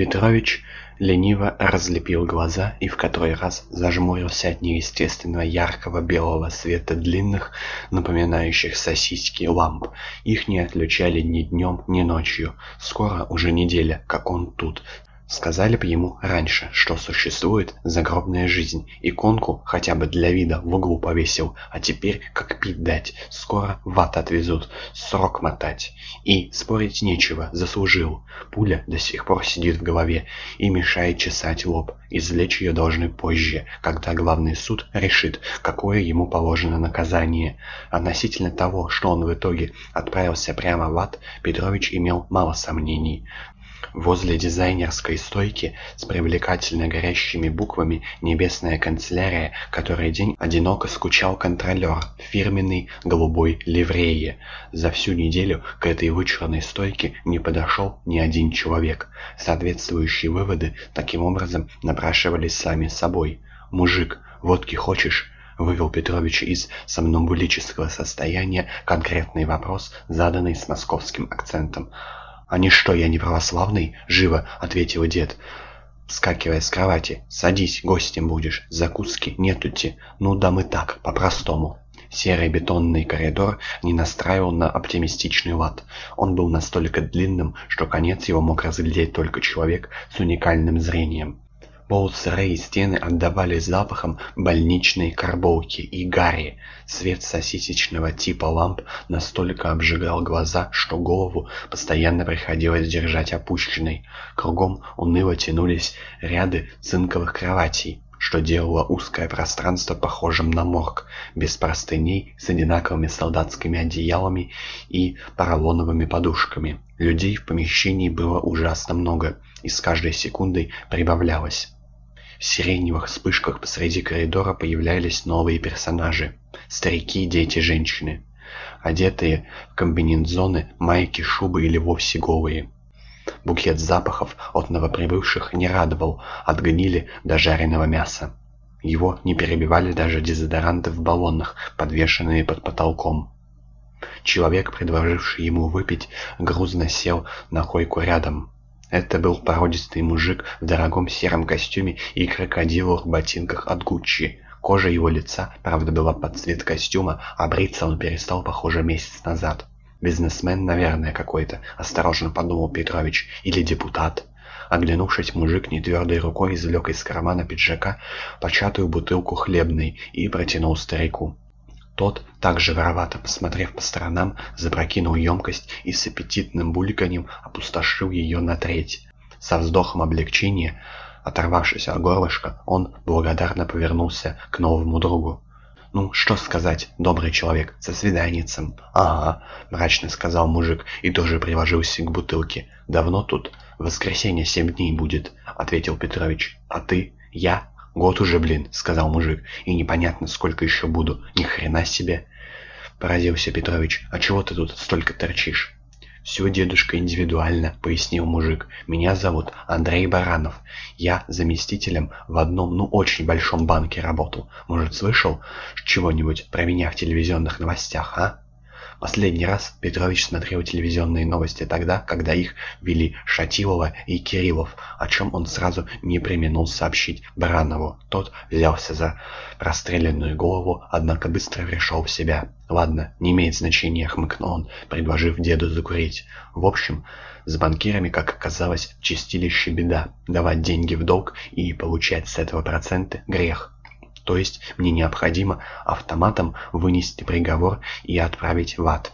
Петрович лениво разлепил глаза и в который раз зажмурился от неестественного яркого белого света длинных, напоминающих сосиски ламп. Их не отключали ни днем, ни ночью. Скоро уже неделя, как он тут, Сказали бы ему раньше, что существует загробная жизнь, иконку хотя бы для вида в углу повесил, а теперь как пить дать, скоро в ад отвезут, срок мотать. И спорить нечего, заслужил. Пуля до сих пор сидит в голове и мешает чесать лоб. Извлечь ее должны позже, когда главный суд решит, какое ему положено наказание. Относительно того, что он в итоге отправился прямо в ад, Петрович имел мало сомнений. Возле дизайнерской стойки с привлекательно горящими буквами «Небесная канцелярия» который день одиноко скучал контролер в фирменной голубой ливрее. За всю неделю к этой вычурной стойке не подошел ни один человек. Соответствующие выводы таким образом напрашивались сами собой. «Мужик, водки хочешь?» вывел Петрович из сомнамбулического состояния конкретный вопрос, заданный с московским акцентом. «Они что, я не православный?» — живо ответил дед, вскакивая с кровати. «Садись, гостем будешь. Закуски нетути. Ну да мы так, по-простому». Серый бетонный коридор не настраивал на оптимистичный лад. Он был настолько длинным, что конец его мог разглядеть только человек с уникальным зрением. Пол, сырые стены отдавали запахом больничной карболки и гари. Свет сосисечного типа ламп настолько обжигал глаза, что голову постоянно приходилось держать опущенной. Кругом уныло тянулись ряды цинковых кроватей, что делало узкое пространство похожим на морг, без простыней, с одинаковыми солдатскими одеялами и поролоновыми подушками. Людей в помещении было ужасно много, и с каждой секундой прибавлялось. Сиреневых вспышках посреди коридора появлялись новые персонажи. Старики, дети, женщины. Одетые в комбинезоны, майки, шубы или вовсе голые. Букет запахов от новоприбывших не радовал от гнили до жареного мяса. Его не перебивали даже дезодоранты в баллонах, подвешенные под потолком. Человек, предложивший ему выпить, грузно сел на койку рядом. Это был породистый мужик в дорогом сером костюме и крокодиловых ботинках от Гуччи. Кожа его лица, правда, была под цвет костюма, а бриться он перестал, похоже, месяц назад. «Бизнесмен, наверное, какой-то», — осторожно подумал Петрович, — «или депутат». Оглянувшись, мужик нетвердой рукой извлек из кармана пиджака початую бутылку хлебной и протянул старику. Тот, также воровато посмотрев по сторонам, запрокинул емкость и с аппетитным бульканьем опустошил ее на треть. Со вздохом облегчения, оторвавшись от горлышка, он благодарно повернулся к новому другу. «Ну, что сказать, добрый человек, со свиданицем». «Ага», — мрачно сказал мужик и тоже приложился к бутылке. «Давно тут?» «В воскресенье семь дней будет», — ответил Петрович. «А ты?» «Я?» «Год уже, блин», — сказал мужик, — «и непонятно, сколько еще буду. Ни хрена себе». Поразился Петрович. «А чего ты тут столько торчишь?» «Все, дедушка, индивидуально», — пояснил мужик. «Меня зовут Андрей Баранов. Я заместителем в одном, ну, очень большом банке работал. Может, слышал чего-нибудь про меня в телевизионных новостях, а?» Последний раз Петрович смотрел телевизионные новости тогда, когда их вели Шатилова и Кириллов, о чем он сразу не применил сообщить Баранову. Тот взялся за расстрелянную голову, однако быстро пришел в себя. «Ладно, не имеет значения», — хмыкнул он, предложив деду закурить. «В общем, с банкирами, как оказалось, чистилище беда. Давать деньги в долг и получать с этого проценты — грех». То есть мне необходимо автоматом вынести приговор и отправить в ад.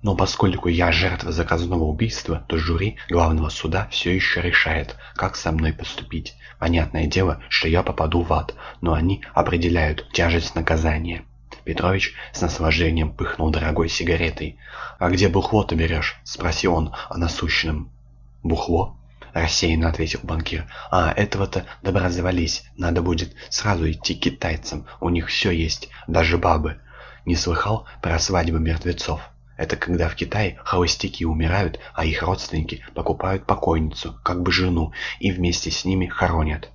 Но поскольку я жертва заказного убийства, то жюри главного суда все еще решает, как со мной поступить. Понятное дело, что я попаду в ад, но они определяют тяжесть наказания. Петрович с наслаждением пыхнул дорогой сигаретой. «А где бухло ты берешь?» — спросил он о насущном. «Бухло?» Рассеянно ответил банкир. «А, этого-то добра завались. Надо будет сразу идти к китайцам. У них все есть, даже бабы. Не слыхал про свадьбы мертвецов? Это когда в Китае холостяки умирают, а их родственники покупают покойницу, как бы жену, и вместе с ними хоронят».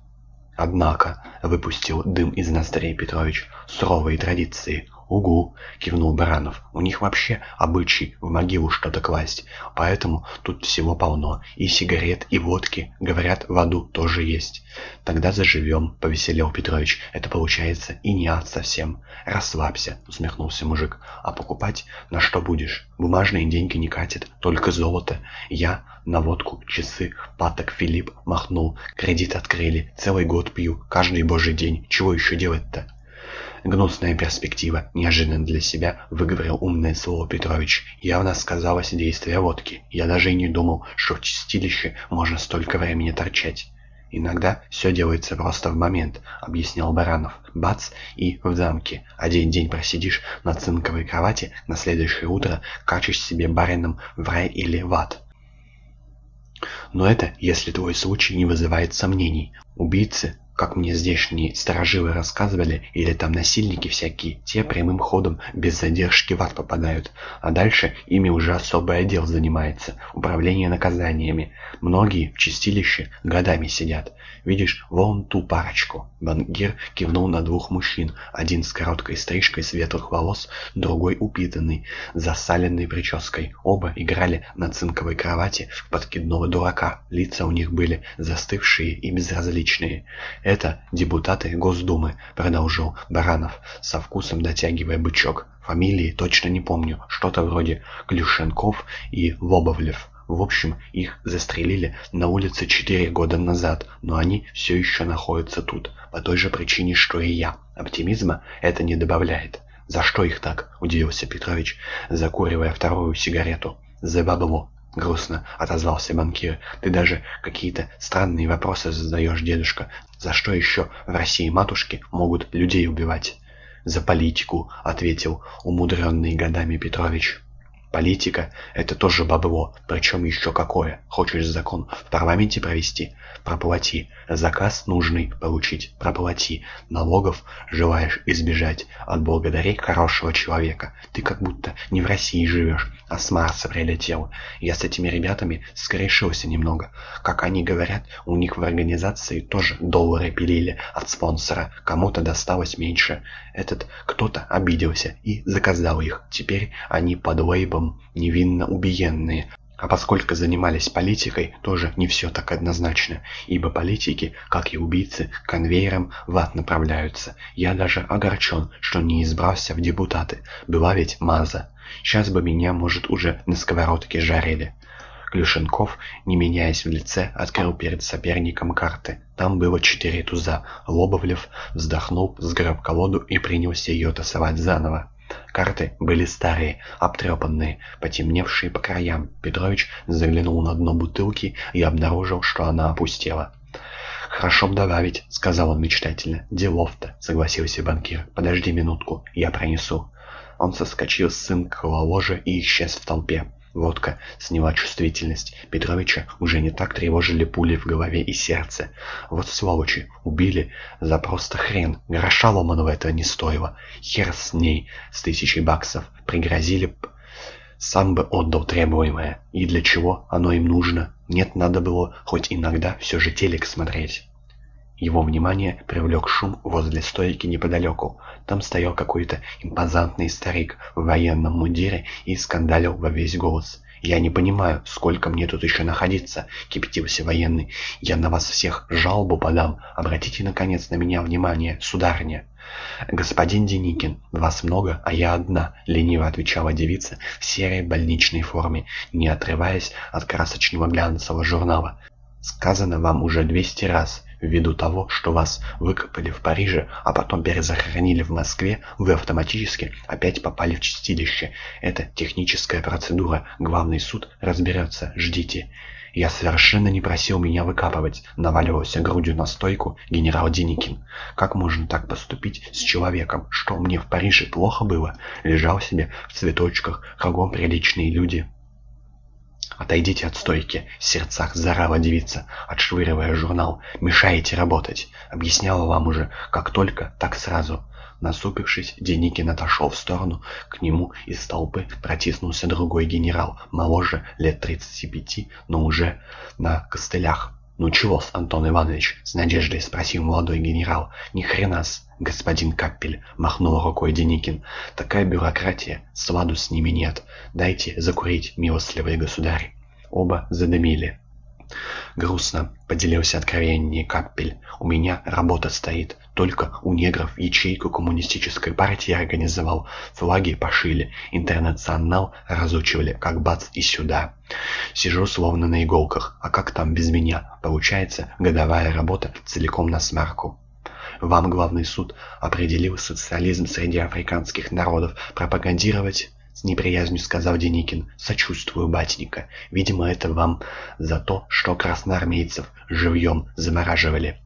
«Однако», — выпустил дым из ноздрей Петрович, — «суровые традиции. «Угу», — кивнул Баранов. «У них вообще обычай в могилу что-то класть, поэтому тут всего полно. И сигарет, и водки. Говорят, в аду тоже есть». «Тогда заживем», — повеселел Петрович. «Это получается и не ад совсем». «Расслабься», — усмехнулся мужик. «А покупать на что будешь? Бумажные деньги не катят, только золото. Я на водку, часы, паток Филипп махнул. Кредит открыли. Целый год пью, каждый божий день. Чего еще делать-то?» «Гнусная перспектива», — неожиданно для себя выговорил умное слово Петрович. Явно сказалось действие водки. Я даже и не думал, что в чистилище можно столько времени торчать. «Иногда все делается просто в момент», — объяснял Баранов. «Бац, и в замке. Один день просидишь на цинковой кровати, на следующее утро качешь себе барином в рай или в ад». Но это, если твой случай не вызывает сомнений. Убийцы как мне здешние сторожилы рассказывали, или там насильники всякие, те прямым ходом, без задержки в ад попадают. А дальше ими уже особый отдел занимается, управление наказаниями. Многие в чистилище годами сидят. Видишь, вон ту парочку. Бангир кивнул на двух мужчин. Один с короткой стрижкой светлых волос, другой упитанный, засаленной прической. Оба играли на цинковой кровати подкидного дурака. Лица у них были застывшие и безразличные. «Это депутаты Госдумы», — продолжил Баранов, со вкусом дотягивая бычок. «Фамилии точно не помню. Что-то вроде Клюшенков и Лобовлев». В общем, их застрелили на улице четыре года назад, но они все еще находятся тут, по той же причине, что и я. Оптимизма это не добавляет. «За что их так?» – удивился Петрович, закуривая вторую сигарету. «За бабло», — грустно отозвался банкир. «Ты даже какие-то странные вопросы задаешь, дедушка. За что еще в России матушки могут людей убивать?» «За политику», — ответил умудренный годами Петрович. Политика — это тоже бабло, причем еще какое. Хочешь закон в парламенте провести? Проплати. Заказ нужный получить? Проплати. Налогов желаешь избежать? Отблагодари хорошего человека. Ты как будто не в России живешь, а с Марса прилетел. Я с этими ребятами скрешился немного. Как они говорят, у них в организации тоже доллары пилили от спонсора. Кому-то досталось меньше. Этот кто-то обиделся и заказал их. Теперь они под лейбом делом невинно убиенные, а поскольку занимались политикой, тоже не все так однозначно, ибо политики, как и убийцы, конвейером в ад направляются. Я даже огорчен, что не избрался в депутаты. Была ведь маза. Сейчас бы меня, может, уже на сковородке жарили. Клюшенков, не меняясь в лице, открыл перед соперником карты. Там было четыре туза. Лобовлев вздохнул, сгреб колоду и принялся ее тасовать заново. Карты были старые, обтрепанные, потемневшие по краям. Петрович заглянул на дно бутылки и обнаружил, что она опустела. «Хорошо б добавить», — сказал он мечтательно. «Делов-то», — согласился банкир. «Подожди минутку, я пронесу». Он соскочил с цинкового ложа и исчез в толпе. Водка сняла чувствительность. Петровича уже не так тревожили пули в голове и сердце. Вот сволочи, убили за просто хрен. Гроша ломаного этого не стоило. Хер с ней, с тысячей баксов. Пригрозили б... Сам бы отдал требуемое. И для чего оно им нужно? Нет, надо было хоть иногда все же телек смотреть. Его внимание привлек шум возле стойки неподалеку. Там стоял какой-то импозантный старик в военном мундире и скандалил во весь голос. «Я не понимаю, сколько мне тут еще находиться», — кипятился военный. «Я на вас всех жалобу подам. Обратите, наконец, на меня внимание, сударыня». «Господин Деникин, вас много, а я одна», — лениво отвечала девица в серой больничной форме, не отрываясь от красочного глянцевого журнала. «Сказано вам уже двести раз. Ввиду того, что вас выкопали в Париже, а потом перезахоронили в Москве, вы автоматически опять попали в чистилище. Это техническая процедура. Главный суд разберется. Ждите. Я совершенно не просил меня выкапывать, наваливался грудью на стойку генерал Деникин. Как можно так поступить с человеком? Что мне в Париже плохо было? Лежал себе в цветочках, кругом приличные люди. «Отойдите от стойки!» — в сердцах зарала девица, отшвыривая журнал. «Мешаете работать!» Объясняла вам уже, как только, так сразу. Насупившись, Деникин отошел в сторону. К нему из толпы протиснулся другой генерал, моложе, лет 35, но уже на костылях. «Ну чего-с, Антон Иванович?» — с надеждой спросил молодой генерал. «Ни хрена-с, господин Каппель!» — махнул рукой Деникин. «Такая бюрократия, сладу с ними нет. Дайте закурить, милостливый государь». Оба задымили. «Грустно», — поделился откровение Каппель. «У меня работа стоит. Только у негров ячейку коммунистической партии организовал. Флаги пошили, интернационал разучивали, как бац и сюда. Сижу словно на иголках. А как там без меня? Получается, годовая работа целиком на смарку». Вам главный суд определил социализм среди африканских народов пропагандировать с неприязнью сказал Деникин. «Сочувствую, батенька. Видимо, это вам за то, что красноармейцев живьем замораживали».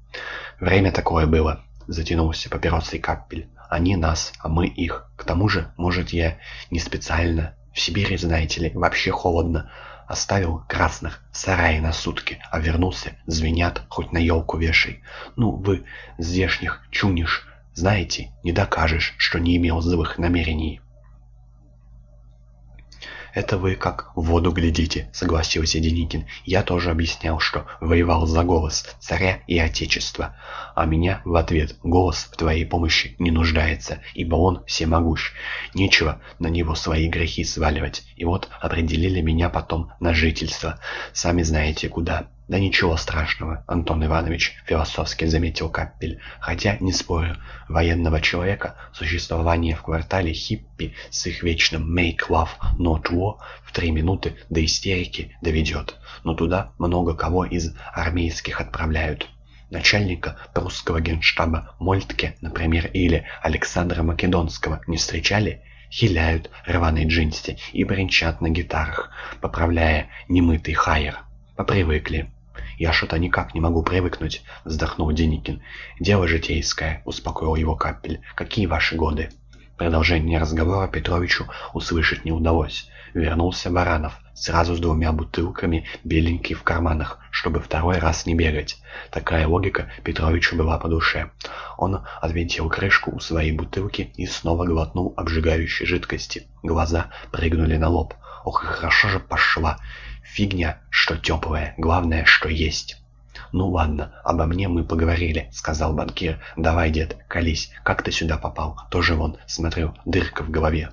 «Время такое было», — затянулся папиросой капель. «Они нас, а мы их. К тому же, может, я не специально. В Сибири, знаете ли, вообще холодно. Оставил красных в сарае на сутки, а вернулся, звенят, хоть на елку вешай. Ну, вы, здешних чуниш, знаете, не докажешь, что не имел злых намерений». «Это вы как в воду глядите», — согласился Деникин. «Я тоже объяснял, что воевал за голос царя и отечества. А меня в ответ голос в твоей помощи не нуждается, ибо он всемогущ. Нечего на него свои грехи сваливать. И вот определили меня потом на жительство. Сами знаете куда. «Да ничего страшного, Антон Иванович», — философски заметил Каппель. «Хотя, не спорю, военного человека существование в квартале хиппи с их вечным «make love, not war» в три минуты до истерики доведет. Но туда много кого из армейских отправляют. Начальника прусского генштаба Мольтке, например, или Александра Македонского не встречали?» хиляют рваные джинсы и бренчат на гитарах, поправляя немытый хайер. Попривыкли. «Я что-то никак не могу привыкнуть», — вздохнул Деникин. «Дело житейское», — успокоил его Капель. «Какие ваши годы?» Продолжение разговора Петровичу услышать не удалось. Вернулся Баранов, сразу с двумя бутылками, беленький в карманах, чтобы второй раз не бегать. Такая логика Петровичу была по душе. Он отвинтил крышку у своей бутылки и снова глотнул обжигающей жидкости. Глаза прыгнули на лоб. Ох, хорошо же пошла. Фигня, что теплое, главное, что есть. «Ну ладно, обо мне мы поговорили», — сказал банкир. «Давай, дед, колись, как ты сюда попал? Тоже вон, смотрю, дырка в голове».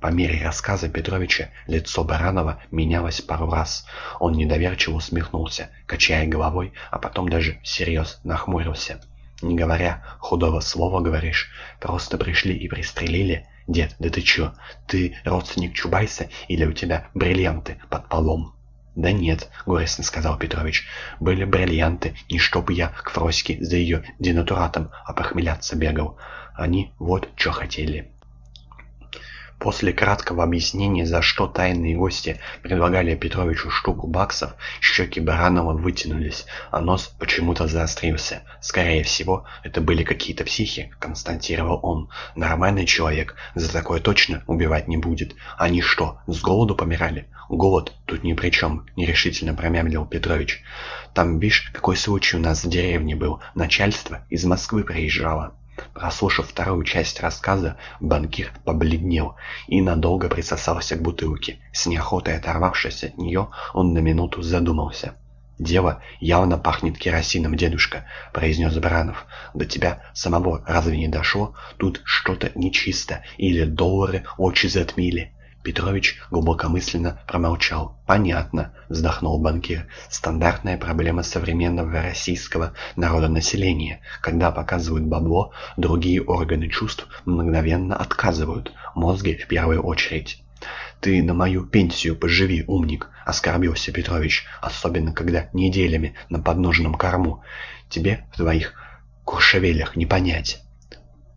По мере рассказа Петровича лицо Баранова менялось пару раз. Он недоверчиво усмехнулся, качая головой, а потом даже всерьез нахмурился. «Не говоря худого слова, говоришь, просто пришли и пристрелили?» «Дед, да ты чё? Ты родственник Чубайса или у тебя бриллианты под полом?» «Да нет», — горестно сказал Петрович, — «были бриллианты, не чтоб я к Фроське за ее денатуратом опохмеляться бегал. Они вот что хотели». После краткого объяснения, за что тайные гости предлагали Петровичу штуку баксов, щеки Баранова вытянулись, а нос почему-то заострился. Скорее всего, это были какие-то психи, констатировал он. Нормальный человек за такое точно убивать не будет. Они что, с голоду помирали? Голод тут ни при чем, нерешительно промямлил Петрович. Там, видишь, какой случай у нас в деревне был. Начальство из Москвы приезжало. Прослушав вторую часть рассказа, банкир побледнел и надолго присосался к бутылке. С неохотой оторвавшись от нее, он на минуту задумался. «Дело явно пахнет керосином, дедушка», — произнес Баранов. «До тебя самого разве не дошло? Тут что-то нечисто, или доллары очи затмили». Петрович глубокомысленно промолчал. «Понятно», — вздохнул банкир. «Стандартная проблема современного российского народонаселения. Когда показывают бабло, другие органы чувств мгновенно отказывают. Мозги в первую очередь». «Ты на мою пенсию поживи, умник», — оскорбился Петрович, особенно когда неделями на подножном корму. «Тебе в твоих куршевелях не понять».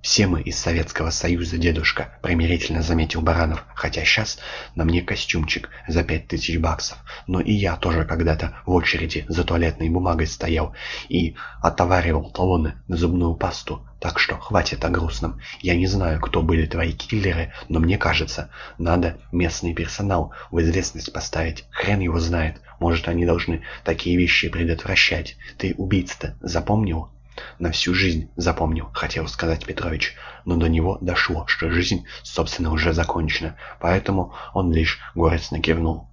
«Все мы из Советского Союза, дедушка», — примирительно заметил Баранов, «хотя сейчас на мне костюмчик за пять тысяч баксов. Но и я тоже когда-то в очереди за туалетной бумагой стоял и отоваривал талоны на зубную пасту. Так что хватит о грустном. Я не знаю, кто были твои киллеры, но мне кажется, надо местный персонал в известность поставить. Хрен его знает. Может, они должны такие вещи предотвращать. Ты убийца-то запомнил?» На всю жизнь запомнил, хотел сказать Петрович, но до него дошло, что жизнь, собственно, уже закончена, поэтому он лишь горестно кивнул.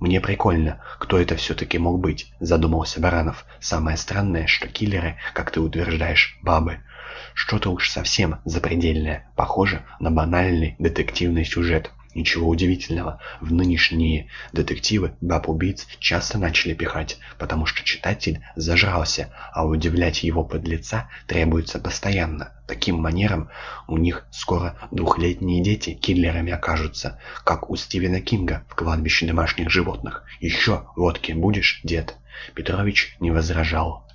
«Мне прикольно. Кто это все-таки мог быть?» — задумался Баранов. «Самое странное, что киллеры, как ты утверждаешь, бабы. Что-то уж совсем запредельное. Похоже на банальный детективный сюжет. Ничего удивительного, в нынешние детективы баб-убийц часто начали пихать, потому что читатель зажрался, а удивлять его подлеца требуется постоянно. Таким манером у них скоро двухлетние дети киллерами окажутся, как у Стивена Кинга в «Кладбище домашних животных». «Еще водки будешь, дед?» Петрович не возражал.